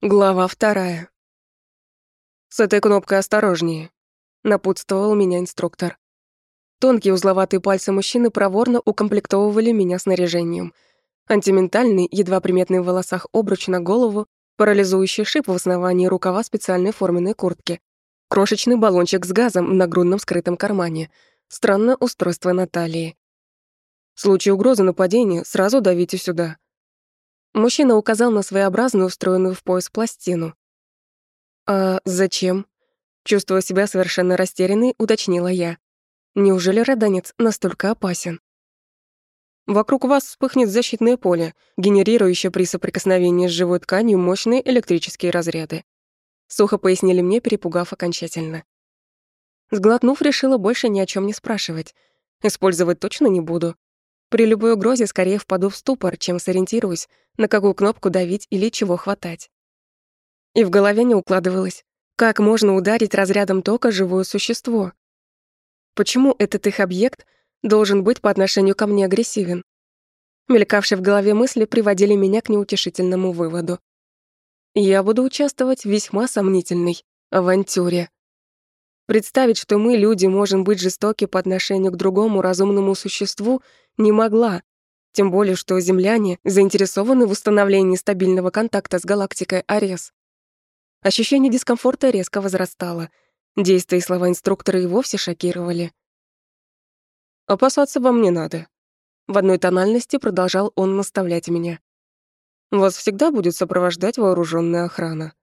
Глава вторая. «С этой кнопкой осторожнее», — напутствовал меня инструктор. Тонкие узловатые пальцы мужчины проворно укомплектовывали меня снаряжением. Антиментальный, едва приметный в волосах обруч на голову, парализующий шип в основании рукава специальной форменной куртки, крошечный баллончик с газом в нагрудном скрытом кармане, странное устройство на талии. В случае угрозы нападения сразу давите сюда. Мужчина указал на своеобразную, встроенную в пояс пластину. «А зачем?» Чувствуя себя совершенно растерянной, уточнила я. «Неужели раданец настолько опасен?» Вокруг вас вспыхнет защитное поле, генерирующее при соприкосновении с живой тканью мощные электрические разряды. Сухо пояснили мне, перепугав окончательно. Сглотнув, решила больше ни о чем не спрашивать. Использовать точно не буду. При любой угрозе скорее впаду в ступор, чем сориентируюсь, на какую кнопку давить или чего хватать. И в голове не укладывалось, как можно ударить разрядом тока живое существо? Почему этот их объект должен быть по отношению ко мне агрессивен? Мелькавшие в голове мысли приводили меня к неутешительному выводу. Я буду участвовать в весьма сомнительной авантюре. Представить, что мы, люди, можем быть жестоки по отношению к другому разумному существу, не могла. Тем более, что земляне заинтересованы в установлении стабильного контакта с галактикой Арес. Ощущение дискомфорта резко возрастало. Действия и слова инструктора и вовсе шокировали. «Опасаться вам не надо». В одной тональности продолжал он наставлять меня. «Вас всегда будет сопровождать вооруженная охрана».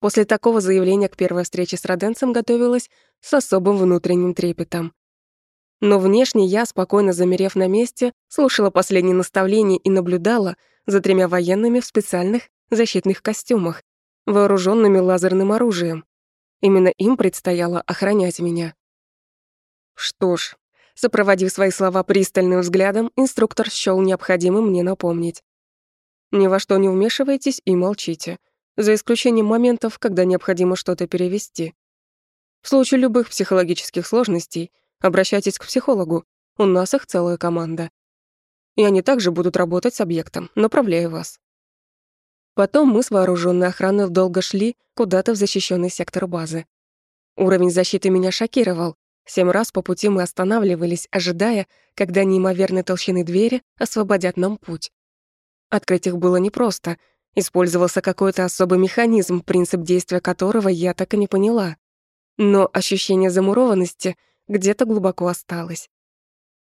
После такого заявления к первой встрече с Роденцем готовилась с особым внутренним трепетом. Но внешне я, спокойно замерев на месте, слушала последние наставления и наблюдала за тремя военными в специальных защитных костюмах, вооруженными лазерным оружием. Именно им предстояло охранять меня. Что ж, сопроводив свои слова пристальным взглядом, инструктор счёл необходимым мне напомнить. Ни во что не вмешивайтесь и молчите за исключением моментов, когда необходимо что-то перевести. В случае любых психологических сложностей обращайтесь к психологу, у нас их целая команда. И они также будут работать с объектом, направляя вас. Потом мы с вооруженной охраной долго шли куда-то в защищенный сектор базы. Уровень защиты меня шокировал. Семь раз по пути мы останавливались, ожидая, когда неимоверной толщины двери освободят нам путь. Открыть их было непросто — Использовался какой-то особый механизм, принцип действия которого я так и не поняла. Но ощущение замурованности где-то глубоко осталось.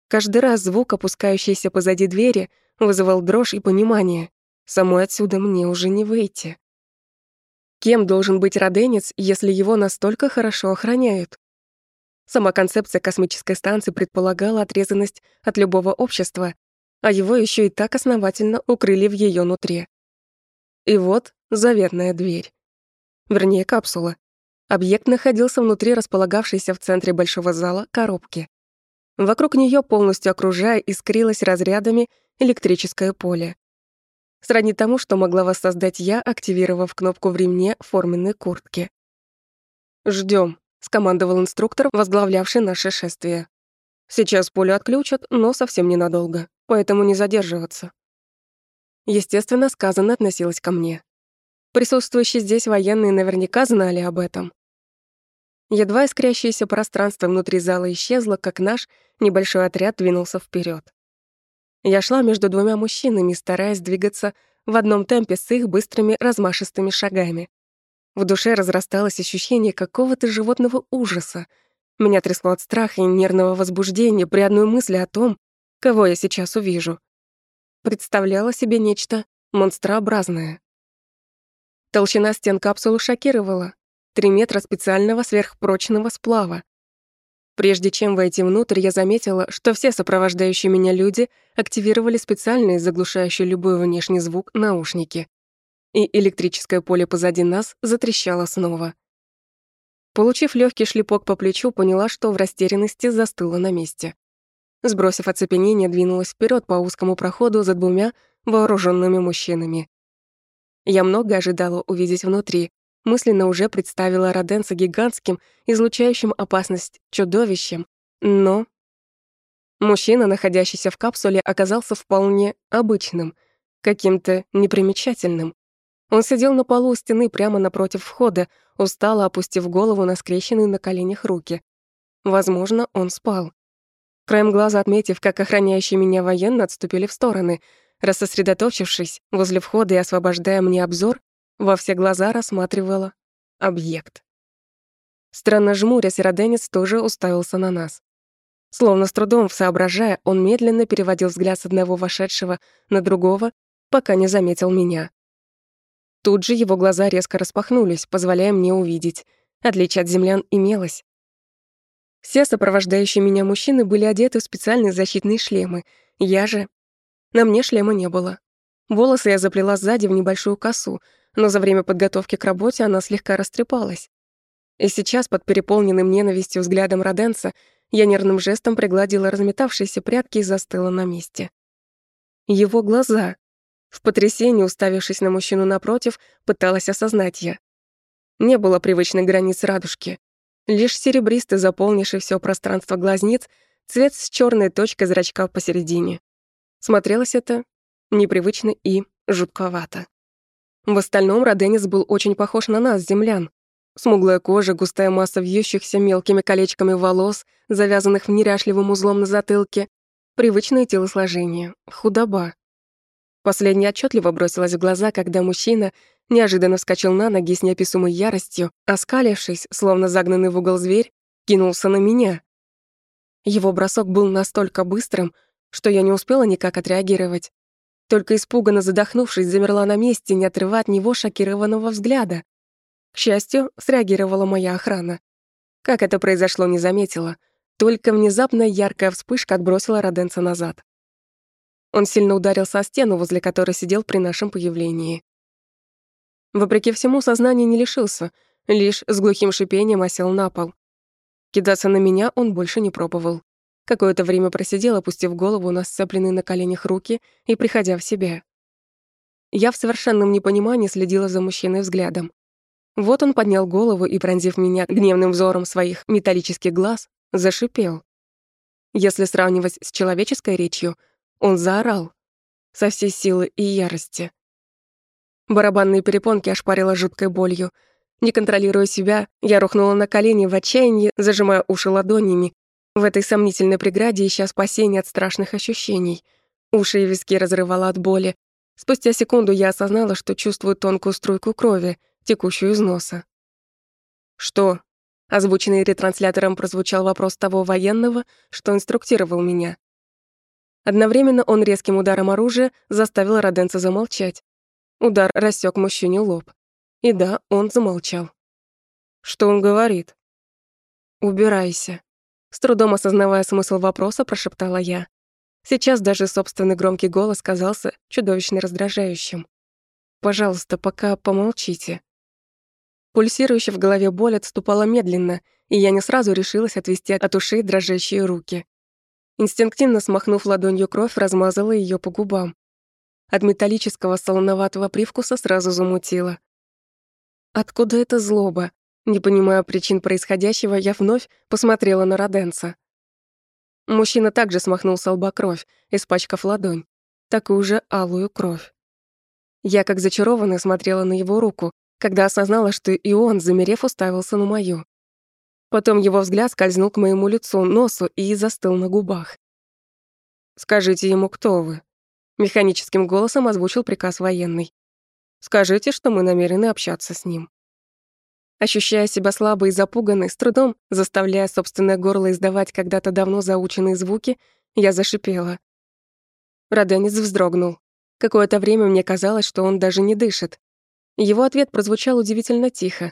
Каждый раз звук, опускающийся позади двери, вызывал дрожь и понимание. Самой отсюда мне уже не выйти. Кем должен быть роденец, если его настолько хорошо охраняют? Сама концепция космической станции предполагала отрезанность от любого общества, а его еще и так основательно укрыли в ее нутре. И вот заветная дверь. Вернее, капсула. Объект находился внутри располагавшейся в центре большого зала коробки. Вокруг нее полностью окружая, искрилось разрядами электрическое поле. Сродни тому, что могла воссоздать я, активировав кнопку в ремне форменной куртки. Ждем, скомандовал инструктор, возглавлявший наше шествие. «Сейчас поле отключат, но совсем ненадолго, поэтому не задерживаться». Естественно, сказано относилось ко мне. Присутствующие здесь военные наверняка знали об этом. Едва искрящееся пространство внутри зала исчезло, как наш небольшой отряд двинулся вперед. Я шла между двумя мужчинами, стараясь двигаться в одном темпе с их быстрыми размашистыми шагами. В душе разрасталось ощущение какого-то животного ужаса. Меня трясло от страха и нервного возбуждения при одной мысли о том, кого я сейчас увижу представляла себе нечто монстрообразное. Толщина стен капсулы шокировала. Три метра специального сверхпрочного сплава. Прежде чем войти внутрь, я заметила, что все сопровождающие меня люди активировали специальные, заглушающие любой внешний звук, наушники. И электрическое поле позади нас затрещало снова. Получив легкий шлепок по плечу, поняла, что в растерянности застыла на месте. Сбросив оцепенение, двинулась вперед по узкому проходу за двумя вооруженными мужчинами. Я много ожидала увидеть внутри, мысленно уже представила Роденса гигантским, излучающим опасность чудовищем, но... Мужчина, находящийся в капсуле, оказался вполне обычным, каким-то непримечательным. Он сидел на полу стены прямо напротив входа, устало опустив голову на скрещенные на коленях руки. Возможно, он спал. Краем глаза отметив, как охраняющие меня военные отступили в стороны, рассосредоточившись возле входа и освобождая мне обзор, во все глаза рассматривала объект. Странно жмурясь, Роденец тоже уставился на нас. Словно с трудом соображая, он медленно переводил взгляд с одного вошедшего на другого, пока не заметил меня. Тут же его глаза резко распахнулись, позволяя мне увидеть. Отличие от землян имелось. Все сопровождающие меня мужчины были одеты в специальные защитные шлемы. Я же... На мне шлема не было. Волосы я заплела сзади в небольшую косу, но за время подготовки к работе она слегка растрепалась. И сейчас, под переполненным ненавистью взглядом Роденца, я нервным жестом пригладила разметавшиеся прядки и застыла на месте. Его глаза. В потрясении, уставившись на мужчину напротив, пыталась осознать я. Не было привычной границ радужки. Лишь серебристый, заполнивший все пространство глазниц, цвет с черной точкой зрачка посередине. Смотрелось это непривычно и жутковато. В остальном Роденис был очень похож на нас, землян. Смуглая кожа, густая масса вьющихся мелкими колечками волос, завязанных в неряшливым узлом на затылке, привычное телосложение, худоба. Последнее отчетливо бросилось в глаза, когда мужчина неожиданно вскочил на ноги с неописуемой яростью, оскалившись, словно загнанный в угол зверь, кинулся на меня. Его бросок был настолько быстрым, что я не успела никак отреагировать. Только испуганно задохнувшись, замерла на месте, не отрывая от него шокированного взгляда. К счастью, среагировала моя охрана. Как это произошло, не заметила. Только внезапно яркая вспышка отбросила Роденца назад. Он сильно ударился о стену, возле которой сидел при нашем появлении. Вопреки всему, сознание не лишился, лишь с глухим шипением осел на пол. Кидаться на меня он больше не пробовал. Какое-то время просидел, опустив голову на сцепленные на коленях руки и приходя в себя. Я в совершенном непонимании следила за мужчиной взглядом. Вот он поднял голову и, пронзив меня гневным взором своих металлических глаз, зашипел. Если сравнивать с человеческой речью, он заорал. Со всей силы и ярости. Барабанные перепонки ошпарило жуткой болью. Не контролируя себя, я рухнула на колени в отчаянии, зажимая уши ладонями в этой сомнительной преграде ища спасения от страшных ощущений. Уши и виски разрывало от боли. Спустя секунду я осознала, что чувствую тонкую струйку крови, текущую из носа. «Что?» Озвученный ретранслятором прозвучал вопрос того военного, что инструктировал меня. Одновременно он резким ударом оружия заставил Роденца замолчать. Удар рассек мужчине лоб. И да, он замолчал. «Что он говорит?» «Убирайся», с трудом осознавая смысл вопроса, прошептала я. Сейчас даже собственный громкий голос казался чудовищно раздражающим. «Пожалуйста, пока помолчите». Пульсирующая в голове боль отступала медленно, и я не сразу решилась отвести от ушей дрожащие руки. Инстинктивно смахнув ладонью кровь, размазала ее по губам. От металлического солоноватого привкуса сразу замутила. Откуда эта злоба? Не понимая причин происходящего, я вновь посмотрела на Роденца. Мужчина также смахнул с лба кровь, испачкав ладонь. Такую же алую кровь. Я, как зачарованная, смотрела на его руку, когда осознала, что и он, замерев, уставился на мою. Потом его взгляд скользнул к моему лицу, носу и застыл на губах. «Скажите ему, кто вы?» Механическим голосом озвучил приказ военный. «Скажите, что мы намерены общаться с ним». Ощущая себя слабой и запуганной, с трудом заставляя собственное горло издавать когда-то давно заученные звуки, я зашипела. Роденец вздрогнул. Какое-то время мне казалось, что он даже не дышит. Его ответ прозвучал удивительно тихо.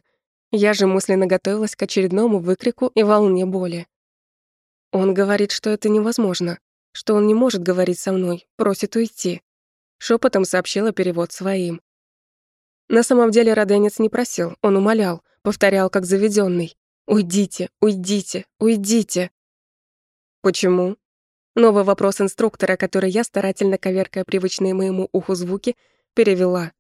Я же мысленно готовилась к очередному выкрику и волне боли. Он говорит, что это невозможно, что он не может говорить со мной, просит уйти. Шепотом сообщила перевод своим. На самом деле Роденец не просил, он умолял, повторял как заведенный. «Уйдите, уйдите, уйдите!» «Почему?» Новый вопрос инструктора, который я, старательно коверкая привычные моему уху звуки, перевела.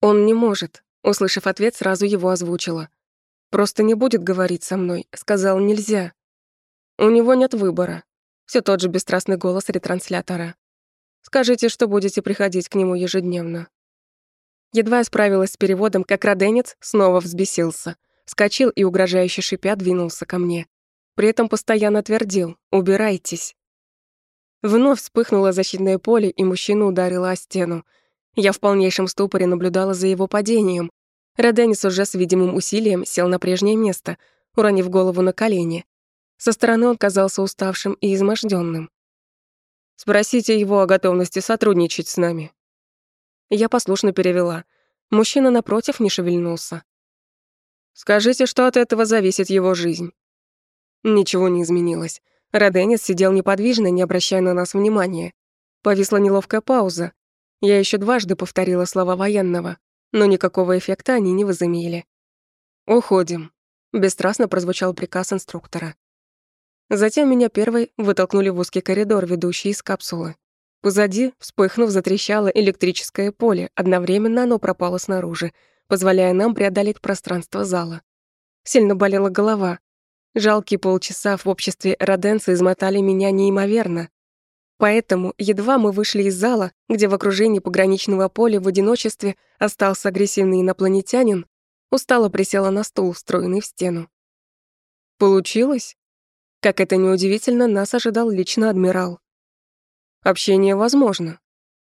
«Он не может», услышав ответ, сразу его озвучила. «Просто не будет говорить со мной», сказал «нельзя». «У него нет выбора». Все тот же бесстрастный голос ретранслятора. «Скажите, что будете приходить к нему ежедневно». Едва я справилась с переводом, как роденец снова взбесился. Вскочил и, угрожающе шипя, двинулся ко мне. При этом постоянно твердил «Убирайтесь». Вновь вспыхнуло защитное поле, и мужчина ударила о стену. Я в полнейшем ступоре наблюдала за его падением. Роденис уже с видимым усилием сел на прежнее место, уронив голову на колени. Со стороны он казался уставшим и измождённым. «Спросите его о готовности сотрудничать с нами». Я послушно перевела. Мужчина напротив не шевельнулся. «Скажите, что от этого зависит его жизнь». Ничего не изменилось. Роденец сидел неподвижно, не обращая на нас внимания. Повисла неловкая пауза. Я еще дважды повторила слова военного, но никакого эффекта они не возымели. «Уходим», — бесстрастно прозвучал приказ инструктора. Затем меня первой вытолкнули в узкий коридор, ведущий из капсулы. Позади, вспыхнув, затрещало электрическое поле, одновременно оно пропало снаружи, позволяя нам преодолеть пространство зала. Сильно болела голова, Жалкие полчаса в обществе Роденца измотали меня неимоверно. Поэтому, едва мы вышли из зала, где в окружении пограничного поля в одиночестве остался агрессивный инопланетянин, устало присела на стул, встроенный в стену. Получилось? Как это неудивительно, нас ожидал лично адмирал. Общение возможно.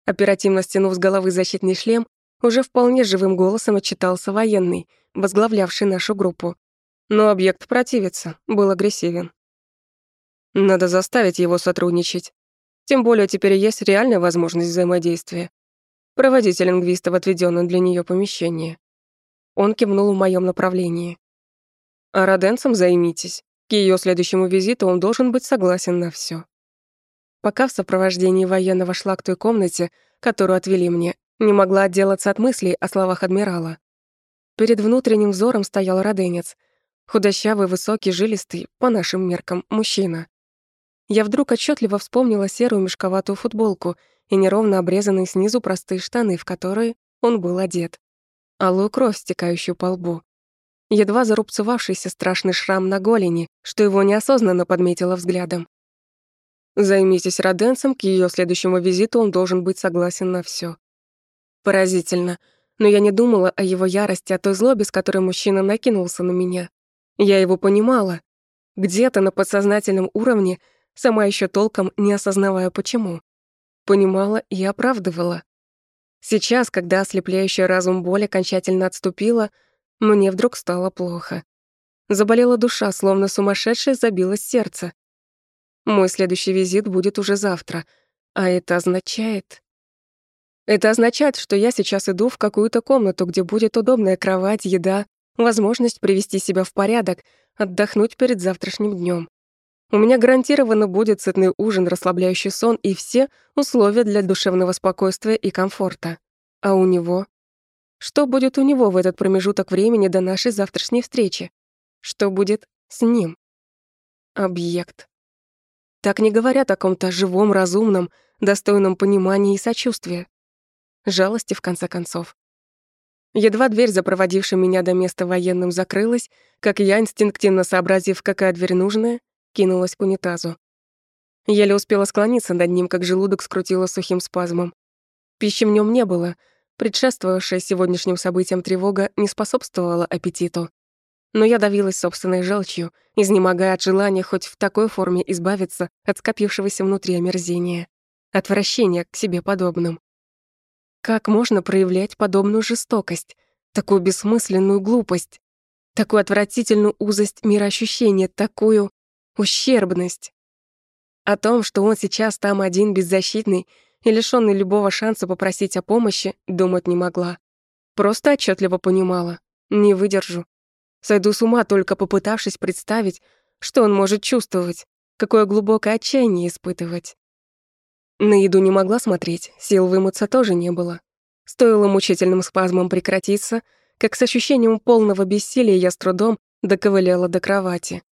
Оперативно стянув с головы защитный шлем, уже вполне живым голосом отчитался военный, возглавлявший нашу группу, но объект противится, был агрессивен. Надо заставить его сотрудничать. Тем более теперь есть реальная возможность взаимодействия. Проводите лингвиста в отведённое для неё помещение. Он кивнул в моём направлении. А роденцем займитесь. К её следующему визиту он должен быть согласен на всё. Пока в сопровождении военного шла к той комнате, которую отвели мне, не могла отделаться от мыслей о словах адмирала. Перед внутренним взором стоял роденец — Худощавый, высокий, жилистый, по нашим меркам, мужчина. Я вдруг отчетливо вспомнила серую мешковатую футболку и неровно обрезанные снизу простые штаны, в которые он был одет. Алую кровь, стекающую по лбу. Едва зарубцевавшийся страшный шрам на голени, что его неосознанно подметила взглядом. Займитесь Роденцем, к ее следующему визиту он должен быть согласен на все. Поразительно, но я не думала о его ярости, о той злобе, с которой мужчина накинулся на меня. Я его понимала. Где-то на подсознательном уровне, сама еще толком не осознавая почему. Понимала и оправдывала. Сейчас, когда ослепляющая разум боль окончательно отступила, мне вдруг стало плохо. Заболела душа, словно сумасшедшая забилось сердце. Мой следующий визит будет уже завтра, а это означает... Это означает, что я сейчас иду в какую-то комнату, где будет удобная кровать, еда, возможность привести себя в порядок, отдохнуть перед завтрашним днем. У меня гарантированно будет сытный ужин, расслабляющий сон и все условия для душевного спокойствия и комфорта. А у него? Что будет у него в этот промежуток времени до нашей завтрашней встречи? Что будет с ним? Объект. Так не говорят о ком-то живом, разумном, достойном понимания и сочувствия. Жалости, в конце концов. Едва дверь, запроводившая меня до места военным, закрылась, как я, инстинктивно сообразив, какая дверь нужная, кинулась к унитазу. Еле успела склониться над ним, как желудок скрутило сухим спазмом. Пищи в нем не было. Предшествовавшая сегодняшним событиям тревога не способствовала аппетиту. Но я давилась собственной желчью, изнемогая от желания хоть в такой форме избавиться от скопившегося внутри омерзения, отвращения к себе подобным. Как можно проявлять подобную жестокость, такую бессмысленную глупость, такую отвратительную узость мироощущения, такую ущербность? О том, что он сейчас там один беззащитный и лишённый любого шанса попросить о помощи, думать не могла. Просто отчетливо понимала. Не выдержу. Сойду с ума, только попытавшись представить, что он может чувствовать, какое глубокое отчаяние испытывать. На еду не могла смотреть, сил вымыться тоже не было. Стоило мучительным спазмом прекратиться, как с ощущением полного бессилия я с трудом доковыляла до кровати.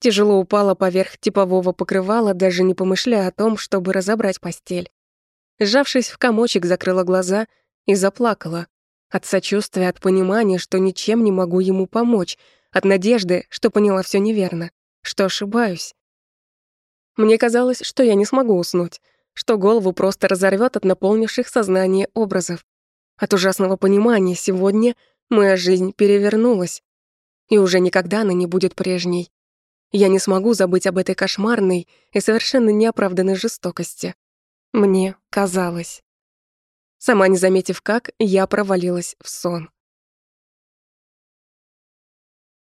Тяжело упала поверх типового покрывала, даже не помышляя о том, чтобы разобрать постель. Сжавшись в комочек, закрыла глаза и заплакала. От сочувствия, от понимания, что ничем не могу ему помочь, от надежды, что поняла все неверно, что ошибаюсь. Мне казалось, что я не смогу уснуть, что голову просто разорвет от наполнивших сознание образов. От ужасного понимания сегодня моя жизнь перевернулась, и уже никогда она не будет прежней. Я не смогу забыть об этой кошмарной и совершенно неоправданной жестокости. Мне казалось. Сама не заметив как, я провалилась в сон.